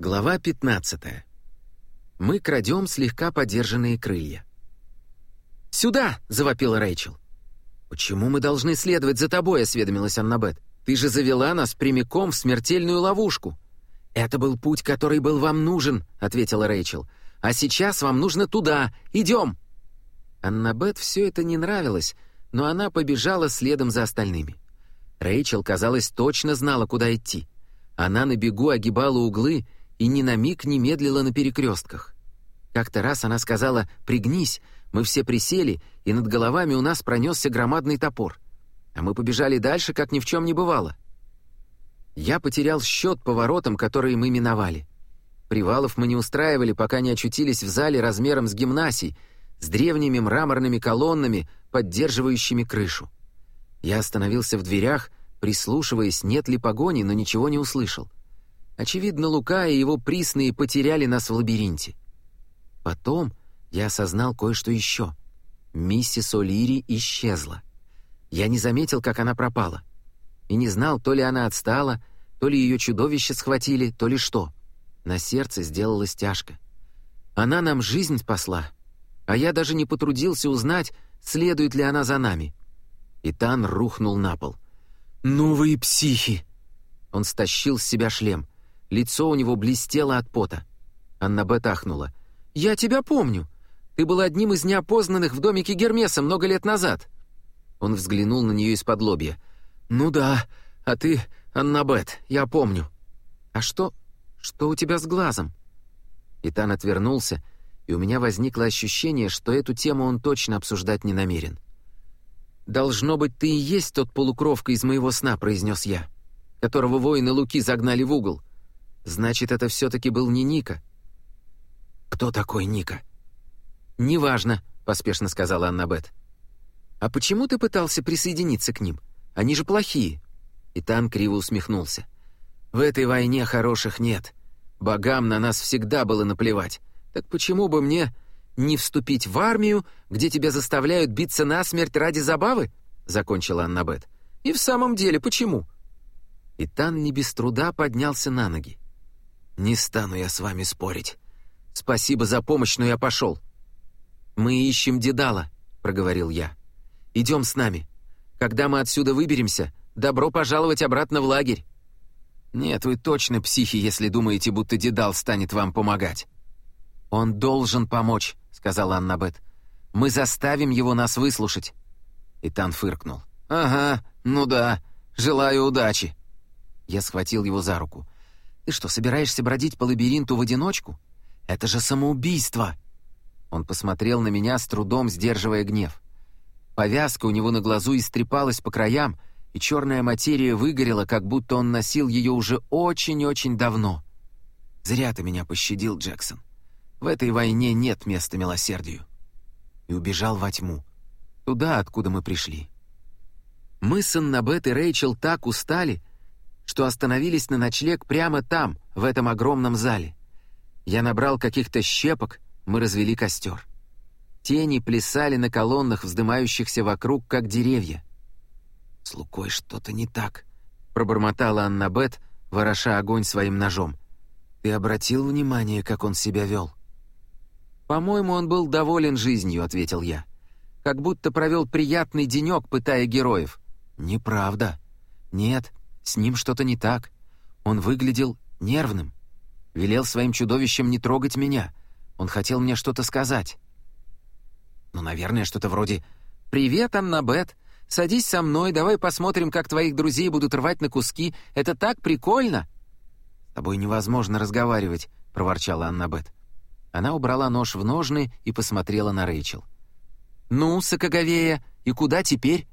Глава 15. Мы крадем слегка подержанные крылья. «Сюда!» — завопила Рэйчел. «Почему мы должны следовать за тобой?» — осведомилась Аннабет. «Ты же завела нас прямиком в смертельную ловушку». «Это был путь, который был вам нужен», — ответила Рэйчел. «А сейчас вам нужно туда. Идем!» Аннабет все это не нравилось, но она побежала следом за остальными. Рэйчел, казалось, точно знала, куда идти. Она на бегу огибала углы и ни на миг не медлила на перекрестках. Как-то раз она сказала «пригнись», мы все присели, и над головами у нас пронесся громадный топор. А мы побежали дальше, как ни в чем не бывало. Я потерял счет поворотам, которые мы миновали. Привалов мы не устраивали, пока не очутились в зале размером с гимнасий, с древними мраморными колоннами, поддерживающими крышу. Я остановился в дверях, прислушиваясь, нет ли погони, но ничего не услышал. Очевидно, Лука и его присные потеряли нас в лабиринте. Потом я осознал кое-что еще. Миссис О'Лири исчезла. Я не заметил, как она пропала. И не знал, то ли она отстала, то ли ее чудовище схватили, то ли что. На сердце сделалось тяжко. Она нам жизнь спасла, а я даже не потрудился узнать, следует ли она за нами. Итан рухнул на пол. «Ну вы психи!» Он стащил с себя шлем — Лицо у него блестело от пота. Анна Бет ахнула. «Я тебя помню. Ты был одним из неопознанных в домике Гермеса много лет назад». Он взглянул на нее из-под лобья. «Ну да, а ты, Анна Бет, я помню». «А что... что у тебя с глазом?» Итан отвернулся, и у меня возникло ощущение, что эту тему он точно обсуждать не намерен. «Должно быть, ты и есть тот полукровка из моего сна», — произнес я, которого воины Луки загнали в угол. Значит, это все-таки был не Ника. «Кто такой Ника?» «Неважно», — поспешно сказала Аннабет. «А почему ты пытался присоединиться к ним? Они же плохие». Итан криво усмехнулся. «В этой войне хороших нет. Богам на нас всегда было наплевать. Так почему бы мне не вступить в армию, где тебя заставляют биться насмерть ради забавы?» — закончила Аннабет. «И в самом деле, почему?» Итан не без труда поднялся на ноги. «Не стану я с вами спорить. Спасибо за помощь, но я пошел». «Мы ищем Дедала», — проговорил я. «Идем с нами. Когда мы отсюда выберемся, добро пожаловать обратно в лагерь». «Нет, вы точно психи, если думаете, будто Дедал станет вам помогать». «Он должен помочь», — сказала Аннабет. «Мы заставим его нас выслушать». Итан фыркнул. «Ага, ну да. Желаю удачи». Я схватил его за руку. Ты что, собираешься бродить по лабиринту в одиночку? Это же самоубийство!» Он посмотрел на меня, с трудом сдерживая гнев. Повязка у него на глазу истрепалась по краям, и черная материя выгорела, как будто он носил ее уже очень-очень давно. «Зря ты меня пощадил, Джексон. В этой войне нет места милосердию». И убежал во тьму. Туда, откуда мы пришли. Мы с Аннабет и Рэйчел так устали, что остановились на ночлег прямо там, в этом огромном зале. Я набрал каких-то щепок, мы развели костер. Тени плясали на колоннах, вздымающихся вокруг, как деревья. «С Лукой что-то не так», — пробормотала Аннабет, вороша огонь своим ножом. «Ты обратил внимание, как он себя вел?» «По-моему, он был доволен жизнью», — ответил я. «Как будто провел приятный денек, пытая героев». «Неправда. Нет, с ним что-то не так. Он выглядел нервным. Велел своим чудовищам не трогать меня. Он хотел мне что-то сказать. Ну, наверное, что-то вроде «Привет, Аннабет! Садись со мной, давай посмотрим, как твоих друзей будут рвать на куски. Это так прикольно!» «С тобой невозможно разговаривать», — проворчала Аннабет. Она убрала нож в ножны и посмотрела на Рэйчел. «Ну, Сокоговея, и куда теперь?»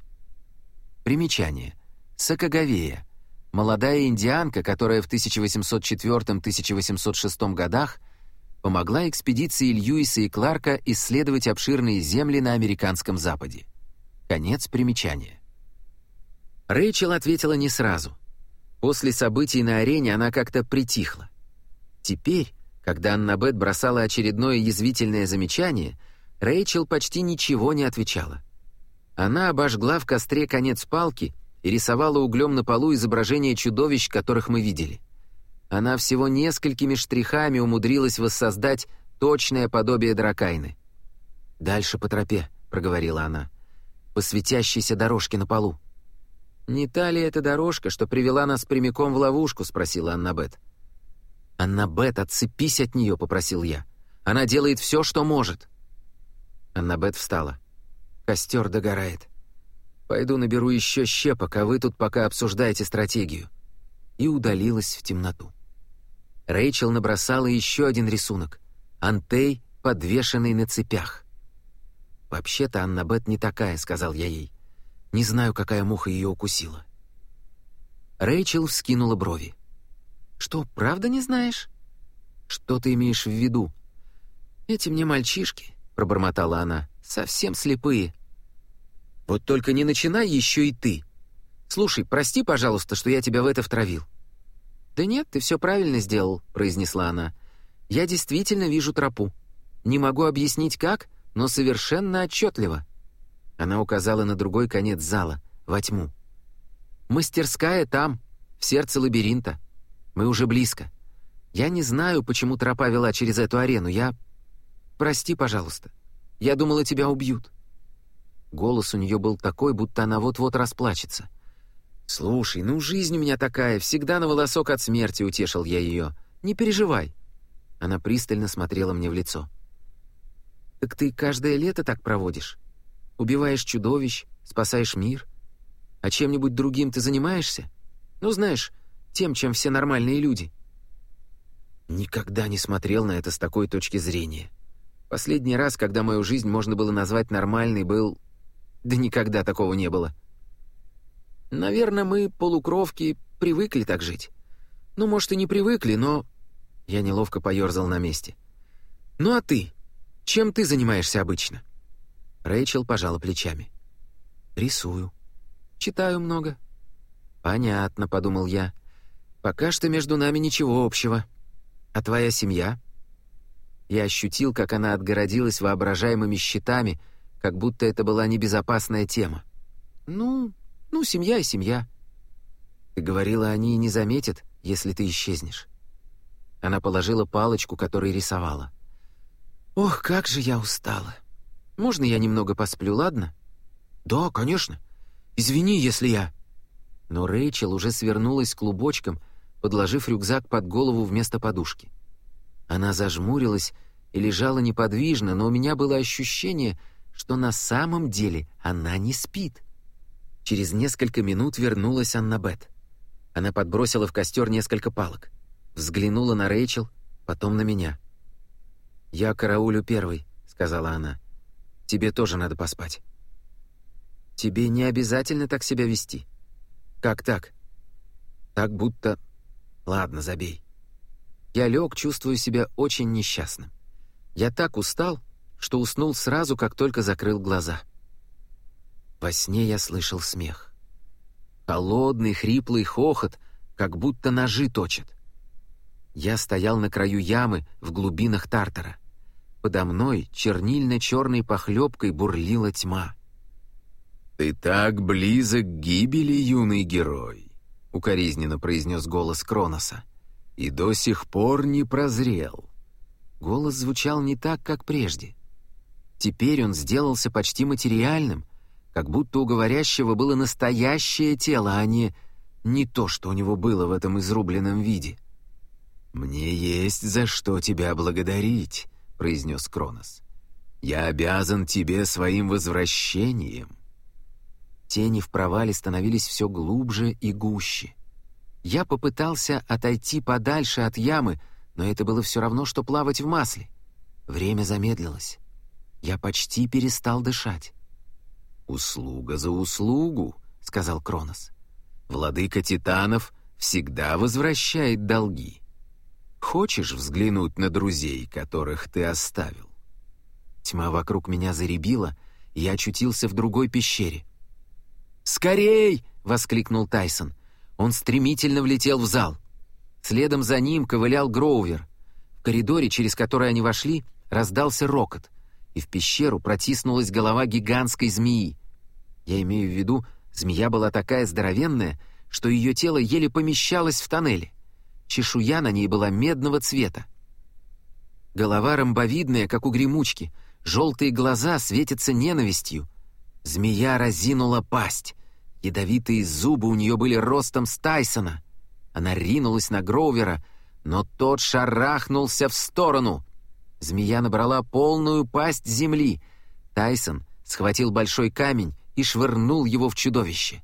Примечание. Сокоговея молодая индианка, которая в 1804-1806 годах помогла экспедиции Льюиса и Кларка исследовать обширные земли на американском западе. Конец примечания. Рэйчел ответила не сразу. После событий на арене она как-то притихла. Теперь, когда Аннабет бросала очередное язвительное замечание, Рэйчел почти ничего не отвечала. Она обожгла в костре конец палки — и рисовала углем на полу изображения чудовищ, которых мы видели. Она всего несколькими штрихами умудрилась воссоздать точное подобие Дракайны. «Дальше по тропе», — проговорила она, — «по светящейся дорожке на полу». «Не та ли эта дорожка, что привела нас прямиком в ловушку?» — спросила Аннабет. «Аннабет, отцепись от нее», — попросил я. «Она делает все, что может». Аннабет встала. «Костер догорает. Пойду наберу еще щепок, а вы тут пока обсуждаете стратегию». И удалилась в темноту. Рэйчел набросала еще один рисунок. Антей, подвешенный на цепях. «Вообще-то Аннабет не такая», — сказал я ей. «Не знаю, какая муха ее укусила». Рэйчел вскинула брови. «Что, правда не знаешь?» «Что ты имеешь в виду?» «Эти мне мальчишки», — пробормотала она, — «совсем слепые». «Вот только не начинай еще и ты. Слушай, прости, пожалуйста, что я тебя в это втравил». «Да нет, ты все правильно сделал», — произнесла она. «Я действительно вижу тропу. Не могу объяснить как, но совершенно отчетливо». Она указала на другой конец зала, во тьму. «Мастерская там, в сердце лабиринта. Мы уже близко. Я не знаю, почему тропа вела через эту арену. Я... Прости, пожалуйста. Я думала, тебя убьют». Голос у нее был такой, будто она вот-вот расплачется. «Слушай, ну жизнь у меня такая, всегда на волосок от смерти», — утешил я ее. «Не переживай». Она пристально смотрела мне в лицо. «Так ты каждое лето так проводишь? Убиваешь чудовищ, спасаешь мир? А чем-нибудь другим ты занимаешься? Ну, знаешь, тем, чем все нормальные люди». Никогда не смотрел на это с такой точки зрения. Последний раз, когда мою жизнь можно было назвать нормальной, был... Да никогда такого не было. Наверное, мы, полукровки, привыкли так жить. Ну, может, и не привыкли, но...» Я неловко поерзал на месте. «Ну а ты? Чем ты занимаешься обычно?» Рэйчел пожала плечами. «Рисую. Читаю много». «Понятно», — подумал я. «Пока что между нами ничего общего. А твоя семья?» Я ощутил, как она отгородилась воображаемыми щитами, как будто это была небезопасная тема. «Ну, ну, семья и семья. Ты говорила, они не заметят, если ты исчезнешь. Она положила палочку, которой рисовала. Ох, как же я устала. Можно я немного посплю, ладно? Да, конечно. Извини, если я... Но Рэйчел уже свернулась клубочком, подложив рюкзак под голову вместо подушки. Она зажмурилась и лежала неподвижно, но у меня было ощущение, что на самом деле она не спит. Через несколько минут вернулась Аннабет. Она подбросила в костер несколько палок. Взглянула на Рэйчел, потом на меня. «Я караулю первый», — сказала она. «Тебе тоже надо поспать». «Тебе не обязательно так себя вести». «Как так?» «Так будто...» «Ладно, забей». Я лег, чувствую себя очень несчастным. Я так устал, что уснул сразу, как только закрыл глаза. Во сне я слышал смех. Холодный, хриплый хохот, как будто ножи точат. Я стоял на краю ямы в глубинах Тартара. Подо мной чернильно-черной похлебкой бурлила тьма. «Ты так близок к гибели, юный герой», — укоризненно произнес голос Кроноса, «и до сих пор не прозрел». Голос звучал не так, как прежде. Теперь он сделался почти материальным — как будто у говорящего было настоящее тело, а не не то, что у него было в этом изрубленном виде. «Мне есть за что тебя благодарить», — произнес Кронос. «Я обязан тебе своим возвращением». Тени в провале становились все глубже и гуще. Я попытался отойти подальше от ямы, но это было все равно, что плавать в масле. Время замедлилось. Я почти перестал дышать. «Услуга за услугу», — сказал Кронос. «Владыка Титанов всегда возвращает долги. Хочешь взглянуть на друзей, которых ты оставил?» Тьма вокруг меня заребила, и я очутился в другой пещере. «Скорей!» — воскликнул Тайсон. Он стремительно влетел в зал. Следом за ним ковылял Гроувер. В коридоре, через который они вошли, раздался рокот и в пещеру протиснулась голова гигантской змеи. Я имею в виду, змея была такая здоровенная, что ее тело еле помещалось в тоннеле. чешуя на ней была медного цвета. Голова ромбовидная, как у гремучки, желтые глаза светятся ненавистью. Змея разинула пасть. Ядовитые зубы у нее были ростом с Тайсона. Она ринулась на Гроувера, но тот шарахнулся в сторону. Змея набрала полную пасть земли. Тайсон схватил большой камень и швырнул его в чудовище.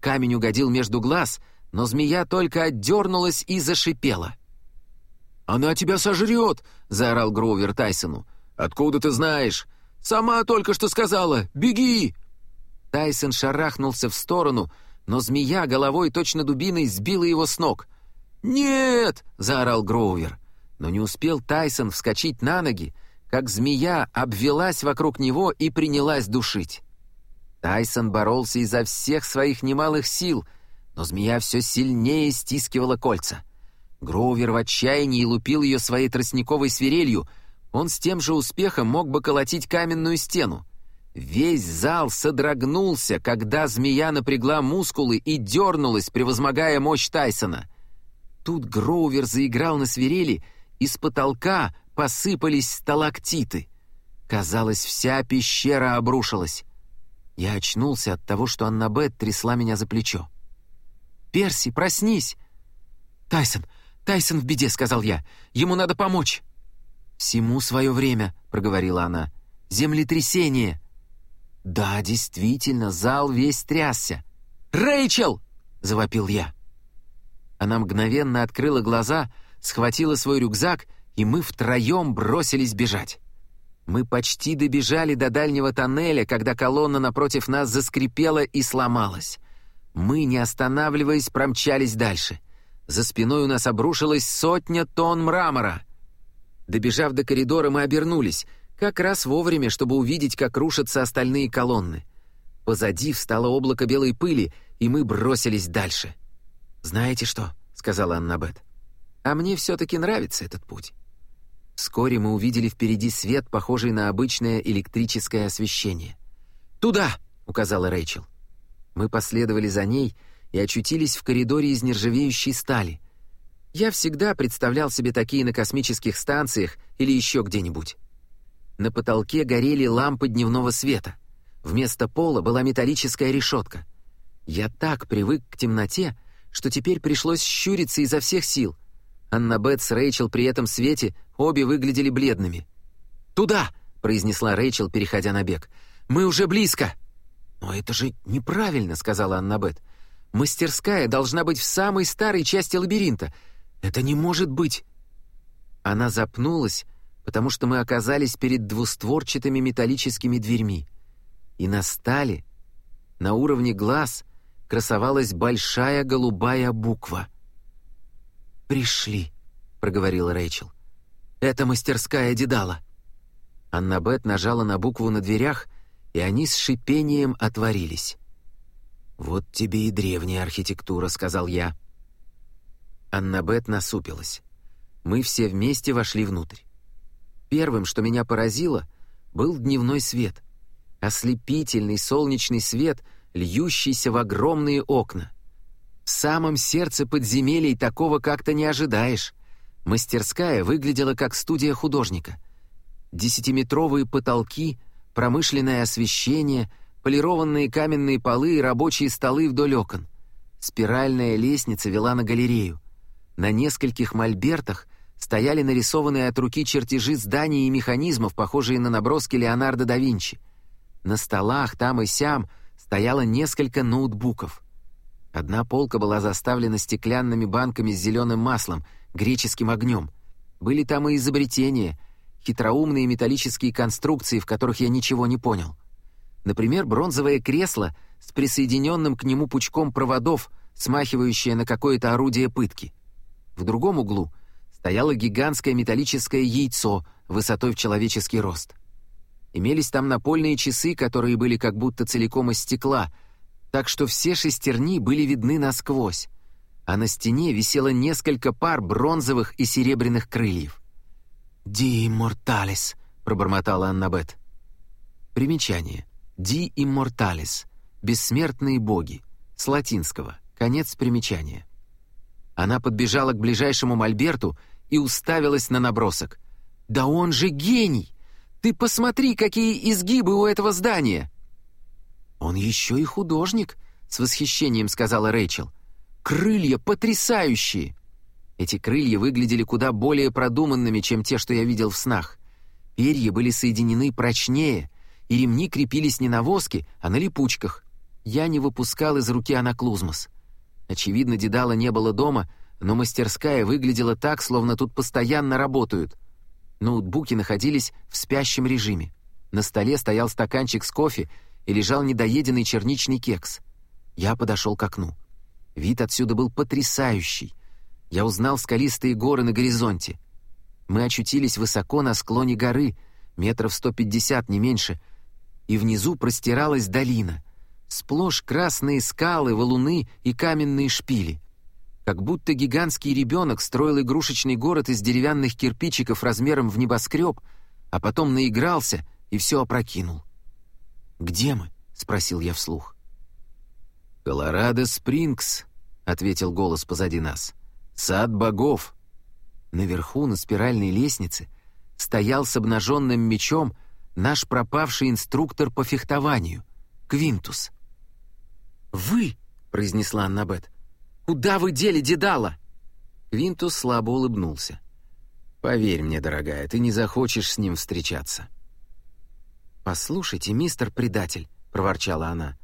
Камень угодил между глаз, но змея только отдернулась и зашипела. «Она тебя сожрет!» — заорал Гроувер Тайсону. «Откуда ты знаешь?» «Сама только что сказала! Беги!» Тайсон шарахнулся в сторону, но змея головой точно дубиной сбила его с ног. «Нет!» — заорал Гроувер. Но не успел Тайсон вскочить на ноги, как змея обвелась вокруг него и принялась душить. Тайсон боролся изо всех своих немалых сил, но змея все сильнее стискивала кольца. Гроувер в отчаянии лупил ее своей тростниковой свирелью. Он с тем же успехом мог бы колотить каменную стену. Весь зал содрогнулся, когда змея напрягла мускулы и дернулась, превозмогая мощь Тайсона. Тут Гроувер заиграл на свирели, и с потолка посыпались сталактиты. Казалось, вся пещера обрушилась. Я очнулся от того, что Аннабет трясла меня за плечо. «Перси, проснись!» «Тайсон, «Тайсон в беде», — сказал я. «Ему надо помочь». «Всему свое время», — проговорила она. «Землетрясение». «Да, действительно, зал весь трясся». «Рэйчел!» — завопил я. Она мгновенно открыла глаза, схватила свой рюкзак, и мы втроем бросились бежать. Мы почти добежали до дальнего тоннеля, когда колонна напротив нас заскрипела и сломалась. Мы, не останавливаясь, промчались дальше — за спиной у нас обрушилась сотня тонн мрамора. Добежав до коридора, мы обернулись, как раз вовремя, чтобы увидеть, как рушатся остальные колонны. Позади встало облако белой пыли, и мы бросились дальше. «Знаете что?» — сказала Аннабет. «А мне все-таки нравится этот путь». Вскоре мы увидели впереди свет, похожий на обычное электрическое освещение. «Туда!» — указала Рэйчел. Мы последовали за ней — и очутились в коридоре из нержавеющей стали. Я всегда представлял себе такие на космических станциях или еще где-нибудь. На потолке горели лампы дневного света. Вместо пола была металлическая решетка. Я так привык к темноте, что теперь пришлось щуриться изо всех сил. Аннабет с Рэйчел при этом свете обе выглядели бледными. «Туда!» — произнесла Рэйчел, переходя на бег. «Мы уже близко!» «Но это же неправильно!» — сказала Аннабет. Мастерская должна быть в самой старой части лабиринта. Это не может быть!» Она запнулась, потому что мы оказались перед двустворчатыми металлическими дверьми. И на стали, на уровне глаз, красовалась большая голубая буква. «Пришли», — проговорила Рэйчел. «Это мастерская Дедала». Аннабет нажала на букву на дверях, и они с шипением отворились. «Вот тебе и древняя архитектура», — сказал я. Аннабет насупилась. Мы все вместе вошли внутрь. Первым, что меня поразило, был дневной свет. Ослепительный солнечный свет, льющийся в огромные окна. В самом сердце подземелий такого как-то не ожидаешь. Мастерская выглядела как студия художника. Десятиметровые потолки, промышленное освещение — полированные каменные полы и рабочие столы вдоль окон. Спиральная лестница вела на галерею. На нескольких мольбертах стояли нарисованные от руки чертежи зданий и механизмов, похожие на наброски Леонардо да Винчи. На столах там и сям стояло несколько ноутбуков. Одна полка была заставлена стеклянными банками с зеленым маслом, греческим огнем. Были там и изобретения, хитроумные металлические конструкции, в которых я ничего не понял — Например, бронзовое кресло с присоединенным к нему пучком проводов, смахивающее на какое-то орудие пытки. В другом углу стояло гигантское металлическое яйцо высотой в человеческий рост. Имелись там напольные часы, которые были как будто целиком из стекла, так что все шестерни были видны насквозь, а на стене висело несколько пар бронзовых и серебряных крыльев. «Ди имморталис», — пробормотала Аннабет. Примечание. «Ди immortalis» — «бессмертные боги», с латинского, конец примечания. Она подбежала к ближайшему мольберту и уставилась на набросок. «Да он же гений! Ты посмотри, какие изгибы у этого здания!» «Он еще и художник», — с восхищением сказала Рэйчел. «Крылья потрясающие!» Эти крылья выглядели куда более продуманными, чем те, что я видел в снах. Перья были соединены прочнее, и ремни крепились не на воске, а на липучках. Я не выпускал из руки анаклузмос. Очевидно, Дедала не было дома, но мастерская выглядела так, словно тут постоянно работают. Ноутбуки находились в спящем режиме. На столе стоял стаканчик с кофе и лежал недоеденный черничный кекс. Я подошел к окну. Вид отсюда был потрясающий. Я узнал скалистые горы на горизонте. Мы очутились высоко на склоне горы, метров 150, не меньше, и внизу простиралась долина — Сплошь красные скалы, валуны и каменные шпили. Как будто гигантский ребенок строил игрушечный город из деревянных кирпичиков размером в небоскреб, а потом наигрался и все опрокинул. «Где мы?» — спросил я вслух. «Колорадо Спрингс», — ответил голос позади нас. «Сад богов». Наверху, на спиральной лестнице, стоял с обнаженным мечом наш пропавший инструктор по фехтованию, Квинтус. «Вы!» — произнесла Аннабет. «Куда вы дели Дедала?» Квинтус слабо улыбнулся. «Поверь мне, дорогая, ты не захочешь с ним встречаться». «Послушайте, мистер предатель», — проворчала она.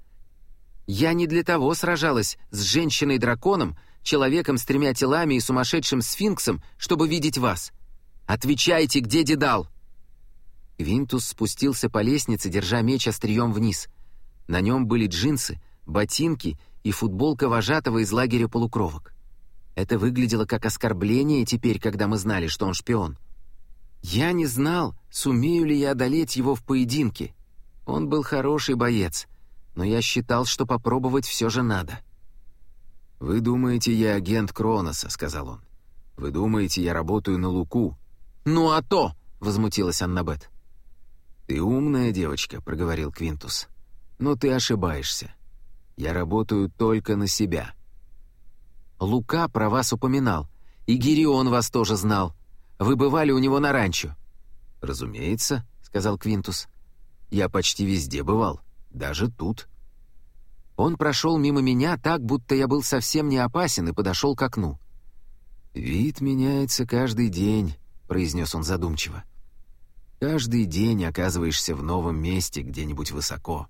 «Я не для того сражалась с женщиной-драконом, человеком с тремя телами и сумасшедшим сфинксом, чтобы видеть вас. Отвечайте, где Дедал?» Квинтус спустился по лестнице, держа меч острием вниз. На нем были джинсы — ботинки и футболка вожатого из лагеря полукровок. Это выглядело как оскорбление теперь, когда мы знали, что он шпион. Я не знал, сумею ли я одолеть его в поединке. Он был хороший боец, но я считал, что попробовать все же надо. «Вы думаете, я агент Кроноса», — сказал он. «Вы думаете, я работаю на Луку?» «Ну а то!» — возмутилась Аннабет. «Ты умная девочка», — проговорил Квинтус. «Но ты ошибаешься. Я работаю только на себя». «Лука про вас упоминал. И Гирион вас тоже знал. Вы бывали у него на ранчо». «Разумеется», — сказал Квинтус. «Я почти везде бывал, даже тут». Он прошел мимо меня так, будто я был совсем не опасен, и подошел к окну. «Вид меняется каждый день», — произнес он задумчиво. «Каждый день оказываешься в новом месте, где-нибудь высоко.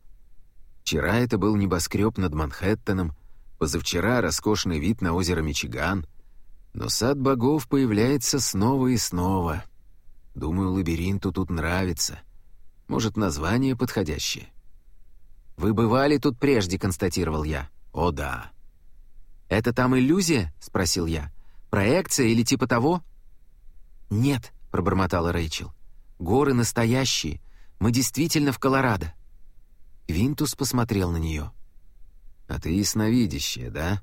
Вчера это был небоскреб над Манхэттеном, позавчера роскошный вид на озеро Мичиган. Но сад богов появляется снова и снова. Думаю, лабиринту тут нравится. Может, название подходящее. «Вы бывали тут прежде», — констатировал я. «О, да». «Это там иллюзия?» — спросил я. «Проекция или типа того?» «Нет», — пробормотала Рэйчел. «Горы настоящие. Мы действительно в Колорадо». Квинтус посмотрел на нее. «А ты ясновидящая, да?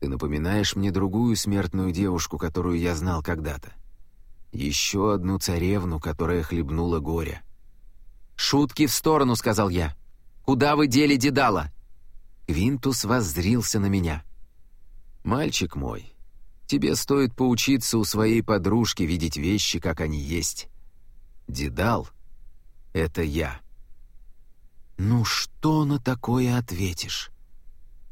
Ты напоминаешь мне другую смертную девушку, которую я знал когда-то. Еще одну царевну, которая хлебнула горя». «Шутки в сторону», — сказал я. «Куда вы дели Дедала?» Квинтус воззрился на меня. «Мальчик мой, тебе стоит поучиться у своей подружки видеть вещи, как они есть. Дедал — это я». Ну что на такое ответишь?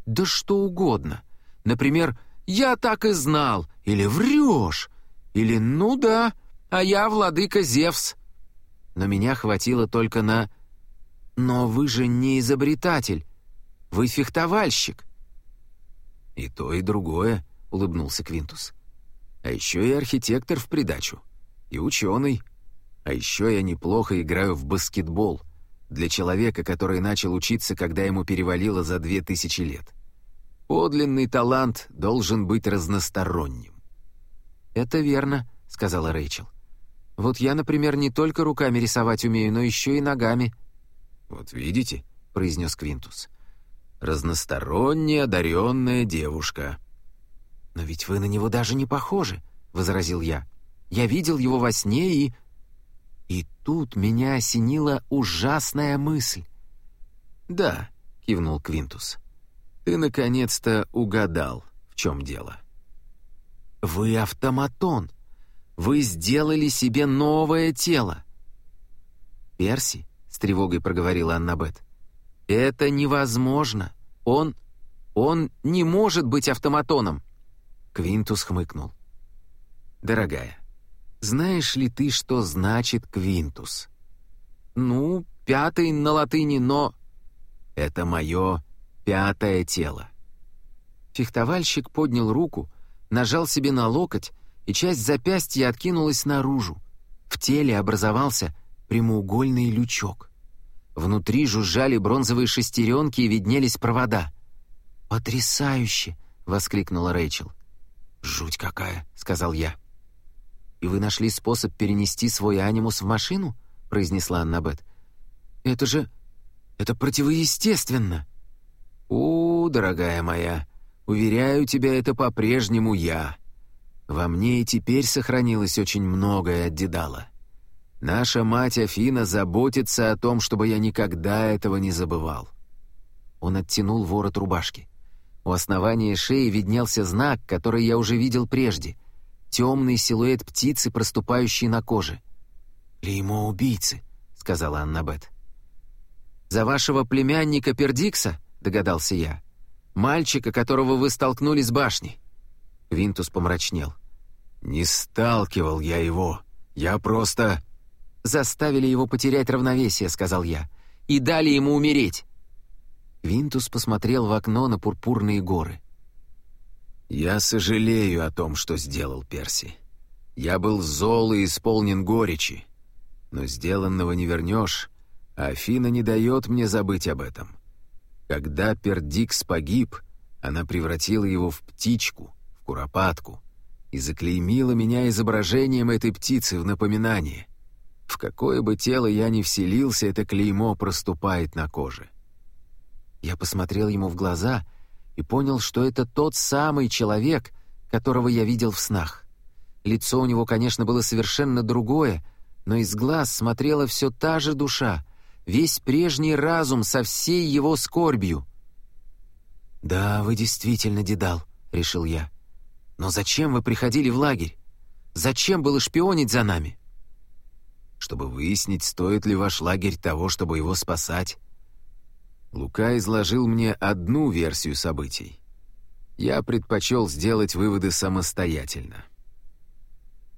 Да что угодно. Например, «Я так и знал», или «Врешь», или «Ну да, а я владыка Зевс». Но меня хватило только на «Но вы же не изобретатель, вы фехтовальщик». «И то, и другое», — улыбнулся Квинтус. «А еще и архитектор в придачу, и ученый, а еще я неплохо играю в баскетбол» для человека, который начал учиться, когда ему перевалило за две тысячи лет. Подлинный талант должен быть разносторонним. «Это верно», — сказала Рэйчел. «Вот я, например, не только руками рисовать умею, но еще и ногами». «Вот видите», — произнес Квинтус, — «разносторонне одаренная девушка». «Но ведь вы на него даже не похожи», — возразил я. «Я видел его во сне и...» И тут меня осенила ужасная мысль. «Да», — кивнул Квинтус, — «ты наконец-то угадал, в чем дело». Вы автоматон. Вы сделали себе новое тело. Перси, с тревогой проговорила Аннабет, это невозможно. Он... он не может быть автоматоном. Квинтус хмыкнул. Дорогая, знаешь ли ты, что значит квинтус? Ну, пятый на латыни, но... Это мое пятое тело. Фехтовальщик поднял руку, нажал себе на локоть, и часть запястья откинулась наружу. В теле образовался прямоугольный лючок. Внутри жужжали бронзовые шестеренки и виднелись провода. «Потрясающе!» — воскликнула Рэйчел. «Жуть какая!» — сказал я. «И вы нашли способ перенести свой анимус в машину?» — произнесла Аннабет. «Это же... это противоестественно!» «О, дорогая моя, уверяю тебя, это по-прежнему я. Во мне и теперь сохранилось очень многое от Дедала. Наша мать Афина заботится о том, чтобы я никогда этого не забывал». Он оттянул ворот рубашки. У основания шеи виднелся знак, который я уже видел прежде. Темный силуэт птицы, проступающий на коже. «Клеймо убийцы», — сказала Аннабет. «За вашего племянника Пердикса?» — догадался я. «Мальчика, которого вы столкнули с башни». Винтус помрачнел. «Не сталкивал я его. Я просто...» «Заставили его потерять равновесие», — сказал я. «И дали ему умереть». Винтус посмотрел в окно на пурпурные горы. «Я сожалею о том, что сделал Перси. Я был зол и исполнен горечи. Но сделанного не вернешь, а Афина не дает мне забыть об этом. Когда Пердикс погиб, она превратила его в птичку, в куропатку, и заклеймила меня изображением этой птицы в напоминание. В какое бы тело я ни вселился, это клеймо проступает на коже. Я посмотрел ему в глаза и понял, что это тот самый человек, которого я видел в снах. Лицо у него, конечно, было совершенно другое, но из глаз смотрела все та же душа, весь прежний разум со всей его скорбью. «Да, вы действительно дедал», — решил я. «Но зачем вы приходили в лагерь? Зачем было шпионить за нами?» «Чтобы выяснить, стоит ли ваш лагерь того, чтобы его спасать. Лука изложил мне одну версию событий. Я предпочел сделать выводы самостоятельно.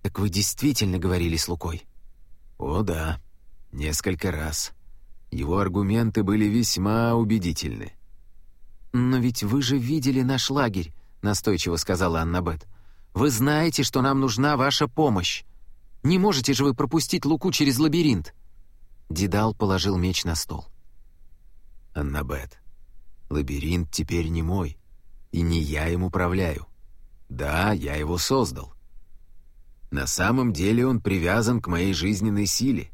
«Так вы действительно говорили с Лукой?» «О да, несколько раз. Его аргументы были весьма убедительны». «Но ведь вы же видели наш лагерь», — настойчиво сказала Аннабет. «Вы знаете, что нам нужна ваша помощь. Не можете же вы пропустить Луку через лабиринт?» Дедал положил меч на стол. Аннабет. Лабиринт теперь не мой, и не я им управляю. Да, я его создал. На самом деле он привязан к моей жизненной силе,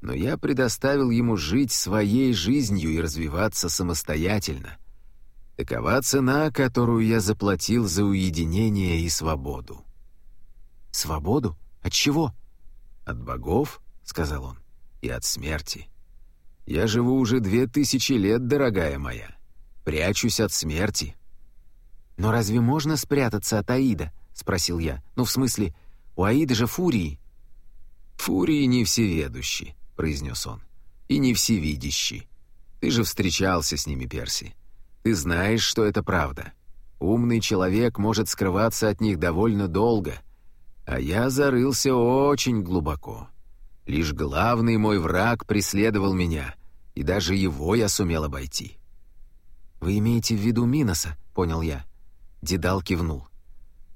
но я предоставил ему жить своей жизнью и развиваться самостоятельно. Такова цена, которую я заплатил за уединение и свободу. «Свободу? От чего?» «От богов», — сказал он, — «и от смерти». Я живу уже две тысячи лет, дорогая моя. Прячусь от смерти». «Но разве можно спрятаться от Аида?» — спросил я. «Ну, в смысле, у Аида же фурии». «Фурии не всеведущи», — произнес он, — «и не всевидящи. Ты же встречался с ними, Перси. Ты знаешь, что это правда. Умный человек может скрываться от них довольно долго, а я зарылся очень глубоко. Лишь главный мой враг преследовал меня, и даже его я сумел обойти. «Вы имеете в виду Миноса?» — понял я. Дедал кивнул.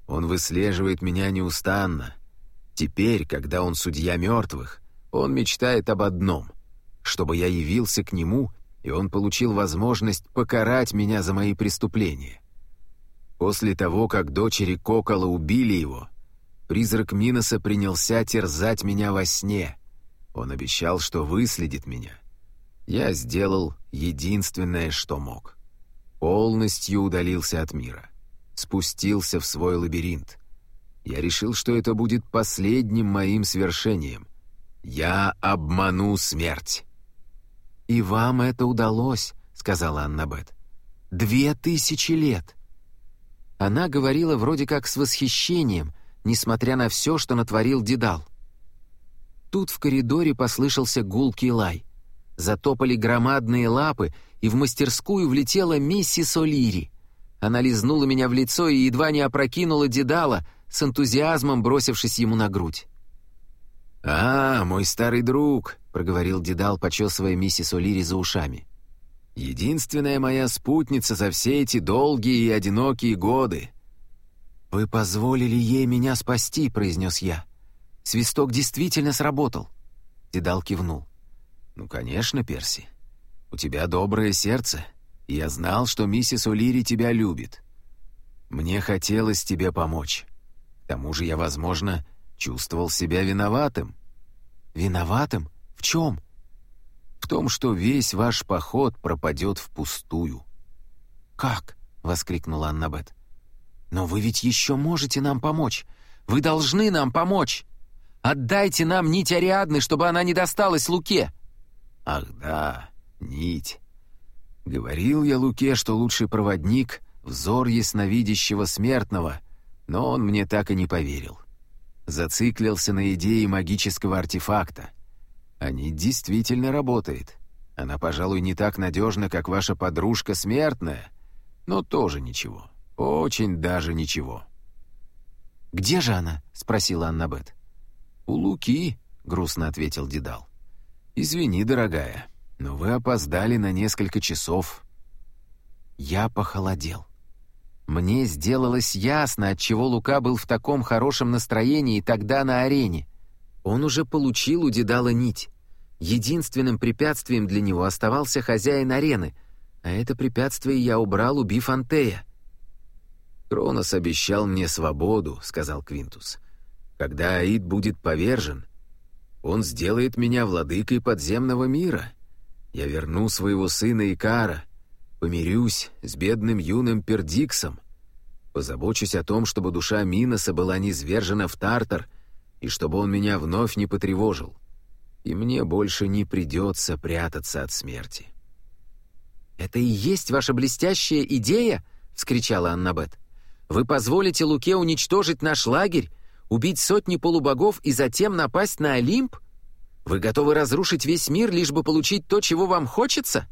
«Он выслеживает меня неустанно. Теперь, когда он судья мертвых, он мечтает об одном — чтобы я явился к нему, и он получил возможность покарать меня за мои преступления. После того, как дочери Кокола убили его, призрак Миноса принялся терзать меня во сне. Он обещал, что выследит меня» я сделал единственное, что мог. Полностью удалился от мира. Спустился в свой лабиринт. Я решил, что это будет последним моим свершением. Я обману смерть. «И вам это удалось», — сказала Аннабет. «Две тысячи лет». Она говорила вроде как с восхищением, несмотря на все, что натворил Дедал. Тут в коридоре послышался гулкий лай. Затопали громадные лапы, и в мастерскую влетела миссис О'Лири. Она лизнула меня в лицо и едва не опрокинула Дедала, с энтузиазмом бросившись ему на грудь. «А, мой старый друг», — проговорил Дедал, почесывая миссис О'Лири за ушами. «Единственная моя спутница за все эти долгие и одинокие годы». «Вы позволили ей меня спасти», — произнес я. «Свисток действительно сработал». Дедал кивнул. «Ну, конечно, Перси. У тебя доброе сердце, я знал, что миссис О'Лири тебя любит. Мне хотелось тебе помочь. К тому же я, возможно, чувствовал себя виноватым». «Виноватым? В чем?» «В том, что весь ваш поход пропадет впустую». «Как?» — воскликнула Аннабет. «Но вы ведь еще можете нам помочь. Вы должны нам помочь. Отдайте нам нить Ариадны, чтобы она не досталась Луке». «Ах да, нить. Говорил я Луке, что лучший проводник — взор ясновидящего смертного, но он мне так и не поверил. Зациклился на идее магического артефакта. Они действительно работает. Она, пожалуй, не так надежна, как ваша подружка смертная, но тоже ничего. Очень даже ничего. «Где же она?» — спросила Аннабет. «У Луки», — грустно ответил Дедал. «Извини, дорогая, но вы опоздали на несколько часов». Я похолодел. Мне сделалось ясно, отчего Лука был в таком хорошем настроении тогда на арене. Он уже получил у Дедала нить. Единственным препятствием для него оставался хозяин арены, а это препятствие я убрал, убив Антея. «Кронос обещал мне свободу», — сказал Квинтус. «Когда Аид будет повержен, он сделает меня владыкой подземного мира. Я верну своего сына Икара, помирюсь с бедным юным Пердиксом, позабочусь о том, чтобы душа Миноса была низвержена в Тартар и чтобы он меня вновь не потревожил. И мне больше не придется прятаться от смерти». «Это и есть ваша блестящая идея?» — вскричала Аннабет. «Вы позволите Луке уничтожить наш лагерь, убить сотни полубогов и затем напасть на Олимп? Вы готовы разрушить весь мир, лишь бы получить то, чего вам хочется?»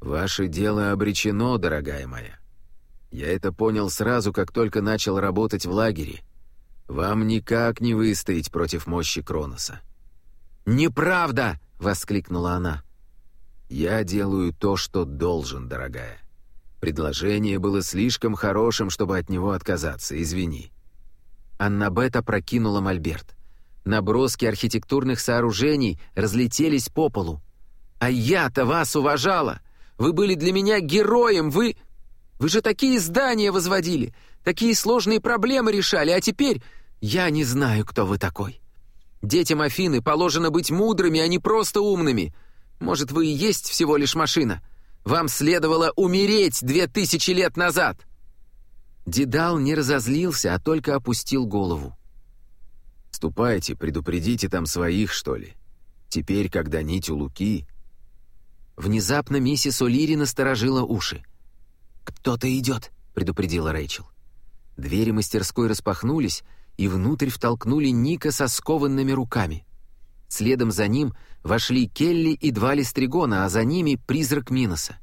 «Ваше дело обречено, дорогая моя. Я это понял сразу, как только начал работать в лагере. Вам никак не выстоять против мощи Кроноса». «Неправда!» — воскликнула она. «Я делаю то, что должен, дорогая. Предложение было слишком хорошим, чтобы от него отказаться, извини». Аннабет опрокинула мольберт. Наброски архитектурных сооружений разлетелись по полу. «А я-то вас уважала! Вы были для меня героем, вы... Вы же такие здания возводили, такие сложные проблемы решали, а теперь я не знаю, кто вы такой. Детям Афины положено быть мудрыми, а не просто умными. Может, вы и есть всего лишь машина. Вам следовало умереть две тысячи лет назад!» Дедал не разозлился, а только опустил голову. «Ступайте, предупредите там своих, что ли. Теперь, когда нить у Луки...» Внезапно миссис О'Лири насторожила уши. «Кто-то идет», — предупредила Рэйчел. Двери мастерской распахнулись, и внутрь втолкнули Ника со скованными руками. Следом за ним вошли Келли и два листригона, а за ними призрак Миноса.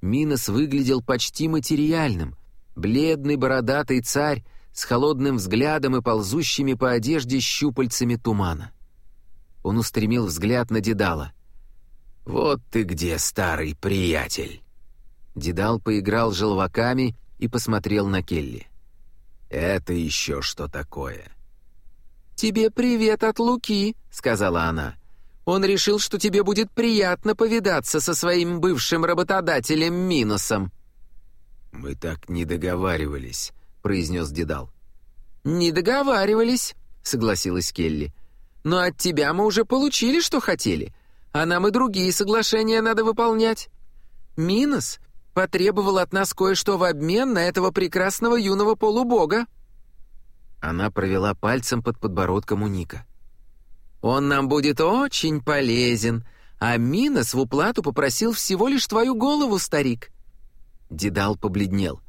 Минос выглядел почти материальным, бледный бородатый царь с холодным взглядом и ползущими по одежде щупальцами тумана. Он устремил взгляд на Дедала. «Вот ты где, старый приятель!» Дедал поиграл желваками и посмотрел на Келли. «Это еще что такое?» «Тебе привет от Луки», — сказала она. «Он решил, что тебе будет приятно повидаться со своим бывшим работодателем Минусом». «Мы так не договаривались», — произнес Дедал. «Не договаривались», — согласилась Келли. «Но от тебя мы уже получили, что хотели, а нам и другие соглашения надо выполнять. Минос потребовал от нас кое-что в обмен на этого прекрасного юного полубога». Она провела пальцем под подбородком у Ника. «Он нам будет очень полезен, а Минос в уплату попросил всего лишь твою голову, старик». Дедал побледнел.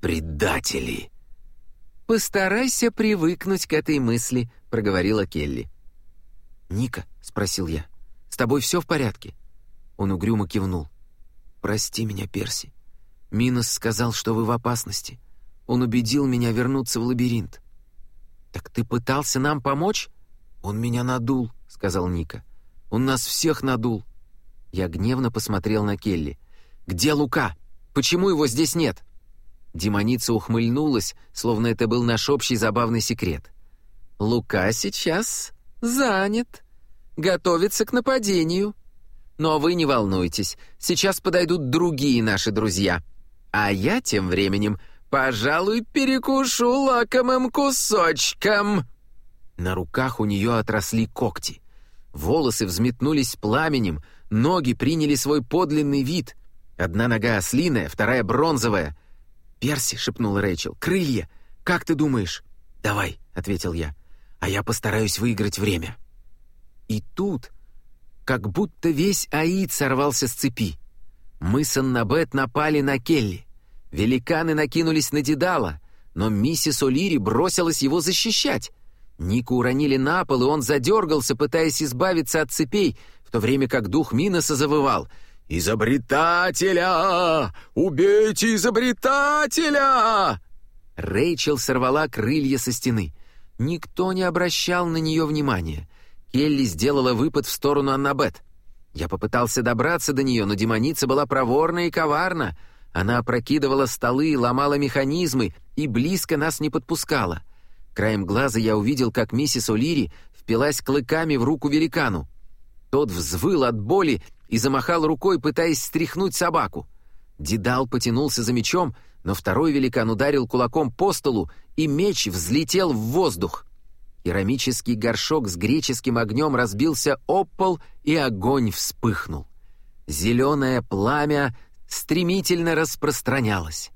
«Предатели!» «Постарайся привыкнуть к этой мысли», — проговорила Келли. «Ника», — спросил я, — «с тобой все в порядке?» Он угрюмо кивнул. «Прости меня, Перси. Минос сказал, что вы в опасности. Он убедил меня вернуться в лабиринт». «Так ты пытался нам помочь?» «Он меня надул», — сказал Ника. «Он нас всех надул». Я гневно посмотрел на Келли. «Где Лука? Почему его здесь нет?» Демоница ухмыльнулась, словно это был наш общий забавный секрет. «Лука сейчас занят. Готовится к нападению. Но вы не волнуйтесь, сейчас подойдут другие наши друзья. А я тем временем, пожалуй, перекушу лакомым кусочком». На руках у нее отросли когти. Волосы взметнулись пламенем, ноги приняли свой подлинный вид. Одна нога ослиная, вторая бронзовая — «Перси», — шепнула Рэйчел, — «крылья! Как ты думаешь?» «Давай», — ответил я, — «а я постараюсь выиграть время». И тут, как будто весь Аид сорвался с цепи. Мы с Аннабет напали на Келли. Великаны накинулись на Дедала, но миссис О'Лири бросилась его защищать. Нику уронили на пол, и он задергался, пытаясь избавиться от цепей, в то время как дух Миноса завывал — «Изобретателя! Убейте изобретателя!» Рэйчел сорвала крылья со стены. Никто не обращал на нее внимания. Келли сделала выпад в сторону Аннабет. Я попытался добраться до нее, но демоница была проворна и коварна. Она опрокидывала столы, ломала механизмы и близко нас не подпускала. Краем глаза я увидел, как миссис О'Лири впилась клыками в руку великану. Тот взвыл от боли и замахал рукой, пытаясь стряхнуть собаку. Дедал потянулся за мечом, но второй великан ударил кулаком по столу, и меч взлетел в воздух. Керамический горшок с греческим огнем разбился об пол, и огонь вспыхнул. Зеленое пламя стремительно распространялось.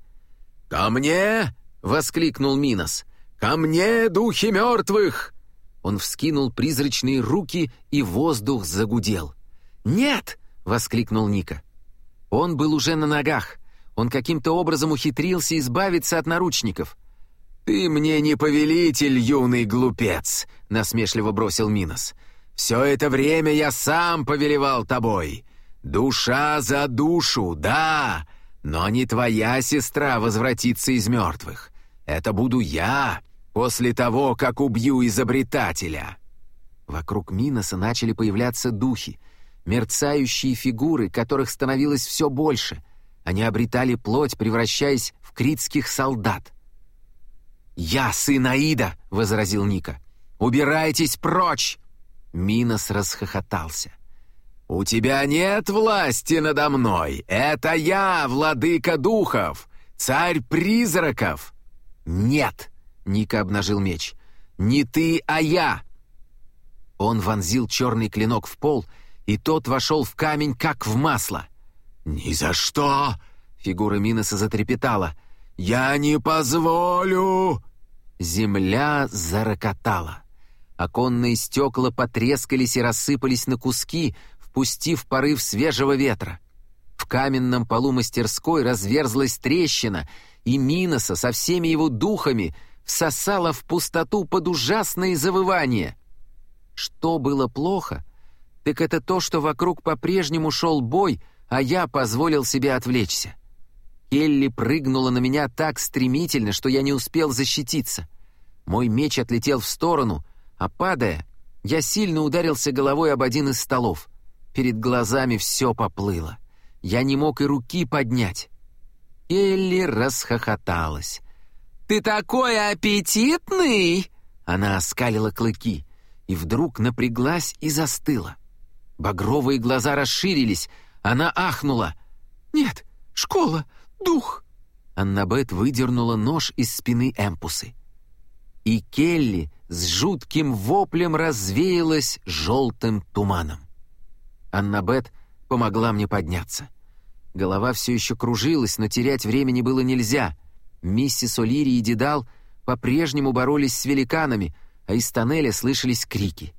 «Ко мне!» — воскликнул Минос. «Ко мне, духи мертвых!» Он вскинул призрачные руки, и воздух загудел. «Нет!» воскликнул Ника. Он был уже на ногах. Он каким-то образом ухитрился избавиться от наручников. «Ты мне не повелитель, юный глупец!» — насмешливо бросил Минос. «Все это время я сам повелевал тобой. Душа за душу, да, но не твоя сестра возвратится из мертвых. Это буду я после того, как убью изобретателя». Вокруг Миноса начали появляться духи — мерцающие фигуры, которых становилось все больше. Они обретали плоть, превращаясь в критских солдат. «Я сын Аида!» — возразил Ника. «Убирайтесь прочь!» Минос расхохотался. «У тебя нет власти надо мной! Это я, владыка духов, царь призраков!» «Нет!» — Ника обнажил меч. «Не ты, а я!» Он вонзил черный клинок в пол — и тот вошел в камень, как в масло. «Ни за что!» — фигура Миноса затрепетала. «Я не позволю!» Земля зарокотала. Оконные стекла потрескались и рассыпались на куски, впустив порыв свежего ветра. В каменном полу мастерской разверзлась трещина, и Миноса со всеми его духами всосала в пустоту под ужасные завывания. Что было плохо, так это то, что вокруг по-прежнему шел бой, а я позволил себе отвлечься. Келли прыгнула на меня так стремительно, что я не успел защититься. Мой меч отлетел в сторону, а падая, я сильно ударился головой об один из столов. Перед глазами все поплыло. Я не мог и руки поднять. Келли расхохоталась. «Ты такой аппетитный!» Она оскалила клыки и вдруг напряглась и застыла. Багровые глаза расширились. Она ахнула. «Нет, школа, дух!» Аннабет выдернула нож из спины Эмпусы. И Келли с жутким воплем развеялась желтым туманом. Аннабет помогла мне подняться. Голова все еще кружилась, но терять времени было нельзя. Миссис О'Лири и Дедал по-прежнему боролись с великанами, а из тоннеля слышались крики.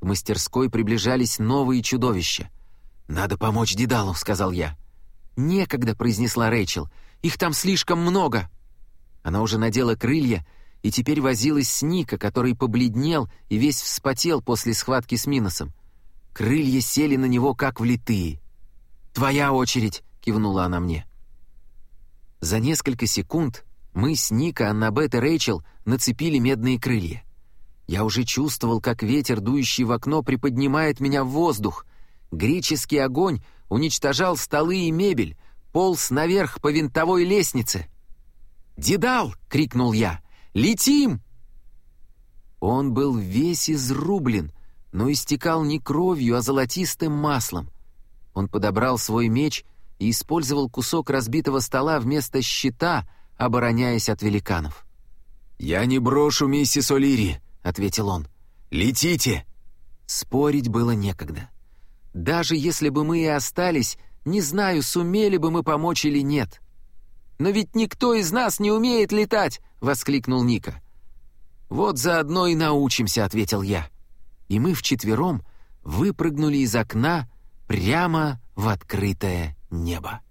К мастерской приближались новые чудовища. «Надо помочь Дедалу», — сказал я. «Некогда», — произнесла Рэйчел. «Их там слишком много». Она уже надела крылья и теперь возилась с Ника, который побледнел и весь вспотел после схватки с Миносом. Крылья сели на него, как влитые. «Твоя очередь!» — кивнула она мне. За несколько секунд мы с Ника, Аннабет и Рэйчел нацепили медные крылья. Я уже чувствовал, как ветер, дующий в окно, приподнимает меня в воздух. Греческий огонь уничтожал столы и мебель, полз наверх по винтовой лестнице. «Дедал!» — крикнул я. «Летим!» Он был весь изрублен, но истекал не кровью, а золотистым маслом. Он подобрал свой меч и использовал кусок разбитого стола вместо щита, обороняясь от великанов. «Я не брошу миссис О'Лири», — ответил он. «Летите!» Спорить было некогда. Даже если бы мы и остались, не знаю, сумели бы мы помочь или нет. «Но ведь никто из нас не умеет летать!» — воскликнул Ника. «Вот заодно и научимся», — ответил я. И мы вчетвером выпрыгнули из окна прямо в открытое небо.